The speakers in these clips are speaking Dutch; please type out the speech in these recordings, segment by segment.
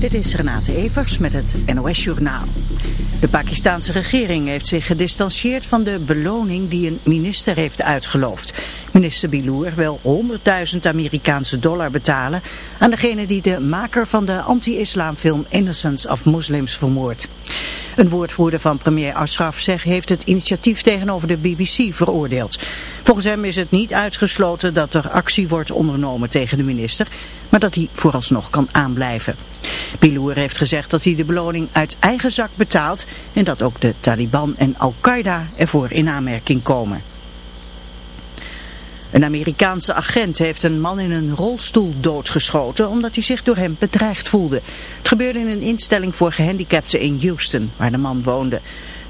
Dit is Renate Evers met het NOS Journaal. De Pakistanse regering heeft zich gedistanceerd van de beloning die een minister heeft uitgeloofd. Minister Bilour wil 100.000 Amerikaanse dollar betalen aan degene die de maker van de anti-islamfilm Innocence of Muslims vermoordt. Een woordvoerder van premier Ashraf zegt heeft het initiatief tegenover de BBC veroordeeld. Volgens hem is het niet uitgesloten dat er actie wordt ondernomen tegen de minister, maar dat hij vooralsnog kan aanblijven. Bilour heeft gezegd dat hij de beloning uit eigen zak betaalt en dat ook de Taliban en Al-Qaeda ervoor in aanmerking komen. Een Amerikaanse agent heeft een man in een rolstoel doodgeschoten omdat hij zich door hem bedreigd voelde. Het gebeurde in een instelling voor gehandicapten in Houston, waar de man woonde.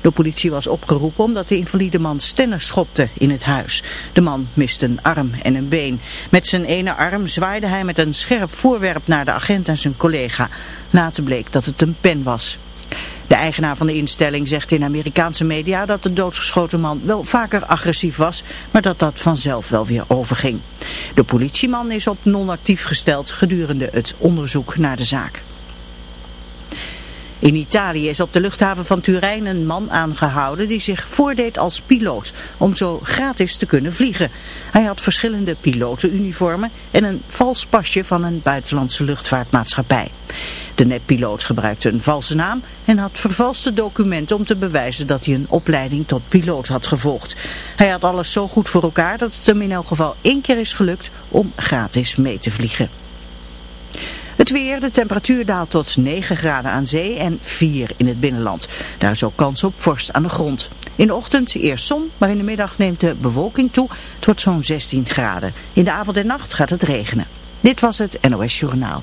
De politie was opgeroepen omdat de invalide man stenen schopte in het huis. De man miste een arm en een been. Met zijn ene arm zwaaide hij met een scherp voorwerp naar de agent en zijn collega. Later bleek dat het een pen was. De eigenaar van de instelling zegt in Amerikaanse media dat de doodgeschoten man wel vaker agressief was, maar dat dat vanzelf wel weer overging. De politieman is op non-actief gesteld gedurende het onderzoek naar de zaak. In Italië is op de luchthaven van Turijn een man aangehouden die zich voordeed als piloot om zo gratis te kunnen vliegen. Hij had verschillende pilotenuniformen en een vals pasje van een buitenlandse luchtvaartmaatschappij. De netpiloot gebruikte een valse naam en had vervalste documenten om te bewijzen dat hij een opleiding tot piloot had gevolgd. Hij had alles zo goed voor elkaar dat het hem in elk geval één keer is gelukt om gratis mee te vliegen. Het weer, de temperatuur daalt tot 9 graden aan zee en 4 in het binnenland. Daar is ook kans op vorst aan de grond. In de ochtend eerst zon, maar in de middag neemt de bewolking toe. Wordt zo'n 16 graden. In de avond en nacht gaat het regenen. Dit was het NOS Journaal.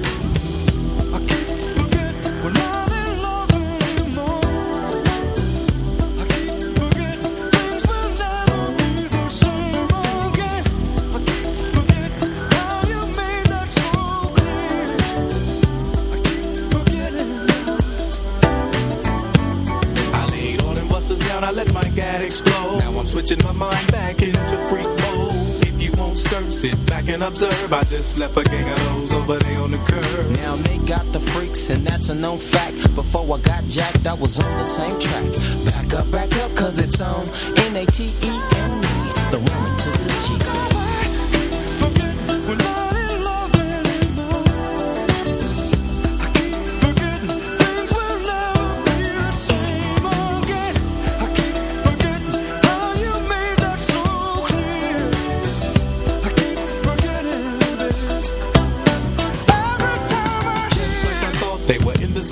And observe. I just left a gang of those over there on the curb. Now they got the freaks and that's a known fact Before I got jacked I was on the same track Back up, back up cause it's on N-A-T-E-N-E The woman to the G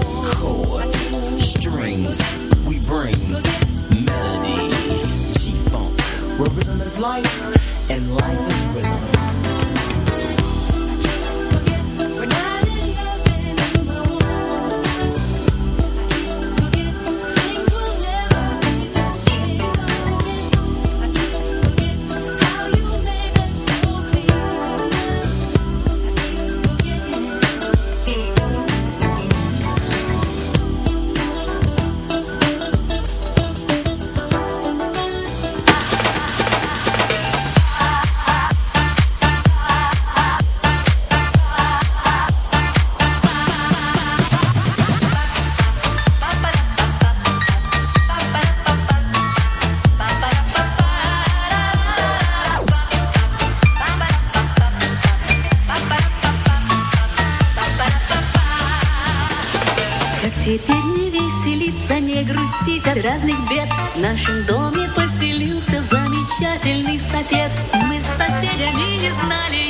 Chords, strings, we brings melody G-Funk, where rhythm is life And life is В нашем доме поселился замечательный сосед. Мы с соседями не знали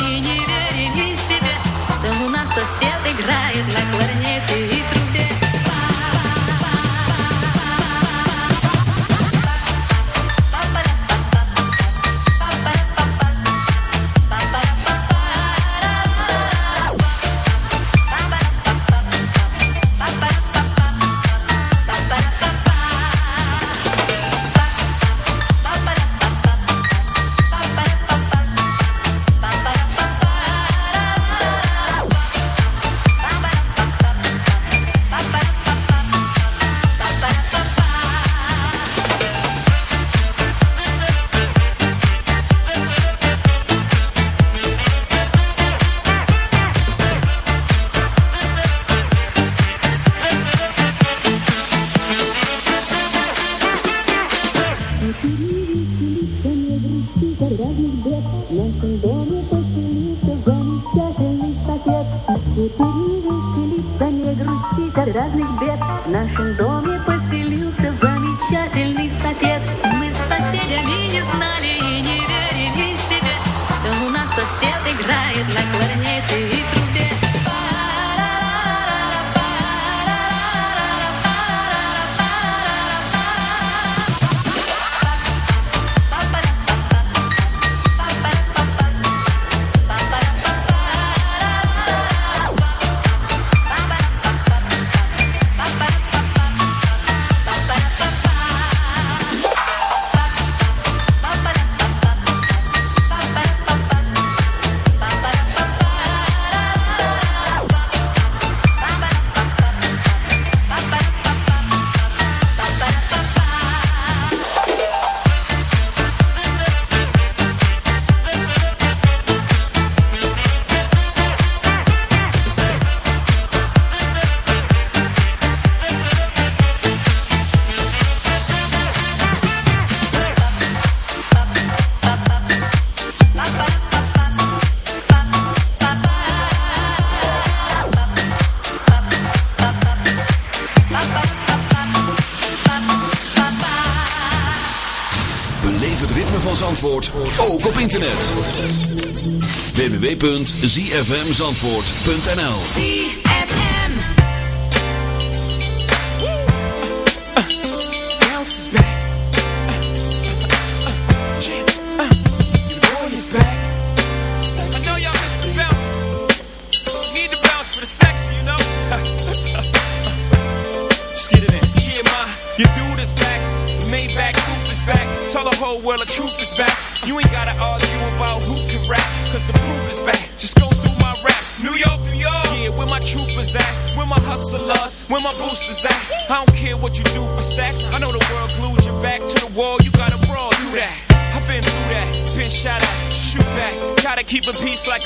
www.zfmzandvoort.nl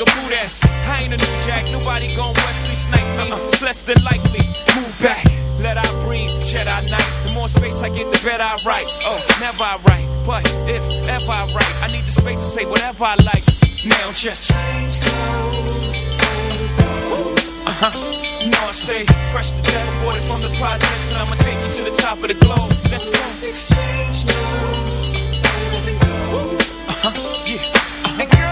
a peace like a boot ass. I ain't a new jack. Nobody gon' Wesley snipe me. It's less than likely. Move back. Let I breathe. Jedi Knight. The more space I get, the better I write. Oh, never I write. But if ever I write, I need the space to say whatever I like. Now just change clothes. Uh-huh. You know I stay fresh to death, aborted from the projects, and I'ma take you to the top of the globe. Let's go. exchange Uh-huh. Yeah. And girl,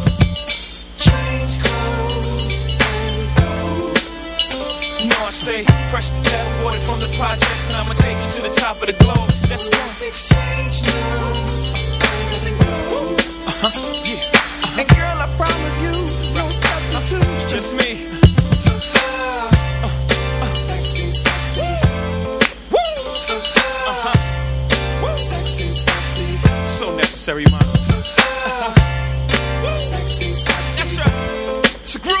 I stay fresh to death, water from the projects, and I'ma take you to the top of the globe. Let's go. exchange now. and go. Uh-huh. Yeah. And girl, I promise you, no substitute. Just me. Uh-huh. Uh-huh. Sexy, sexy. Woo! Uh-huh. uh-huh. Sexy, sexy. So necessary, man. Sexy, sexy. Yes, sir. It's a groove.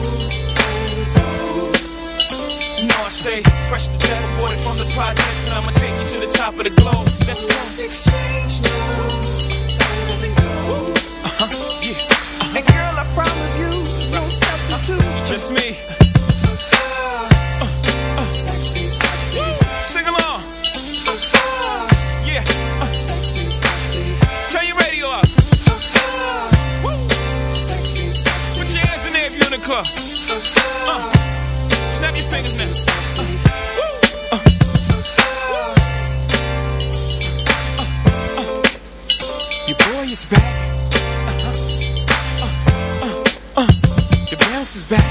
stay fresh to death, aborted from the projects, and I'ma take you to the top of the globe. Let's go. exchange now. and go. Uh-huh. Yeah. And girl, I promise you, no substitute. Uh-huh. Just me. Ah, uh-huh. Sexy, sexy. Sing along. Ah, yeah. Uh, Sexy, sexy. turn your radio up. Ah, Woo. Sexy, sexy. Put your hands in there if you're in the club. Snap your fingers now. Uh, uh, uh, your boy is back. Your bounce is back.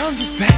Young is back.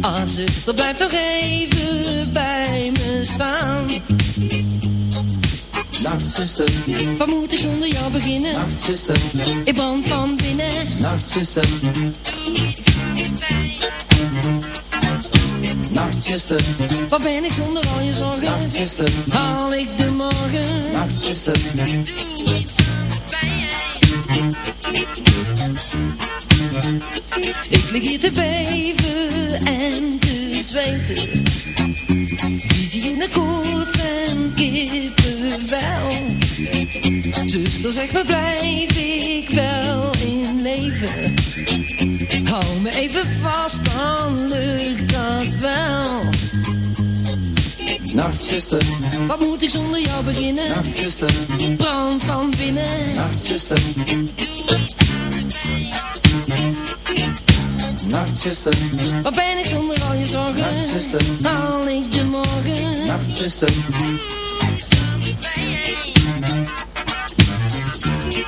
Ah, zuster, blijf toch even bij me staan. Nacht, zuster. Wat moet ik zonder jou beginnen? Nacht, zuster. Ik brand van binnen. Nacht, zuster. Doe iets Nachtzuster, wat ben ik zonder al je zorgen? Nachtzuster, haal ik de morgen? Nachtzuster, doe iets aan de pijn. Ik lig hier te bed Zeg maar, blijf ik wel in leven? Hou me even vast, dan lukt dat wel. Nachtzuster, wat moet ik zonder jou beginnen? Nachtzuster, brand van binnen. Nachtzuster, Nachtzuster, wat ben ik zonder al je zorgen? Nachtzuster, haal ik de morgen? Nachtzuster,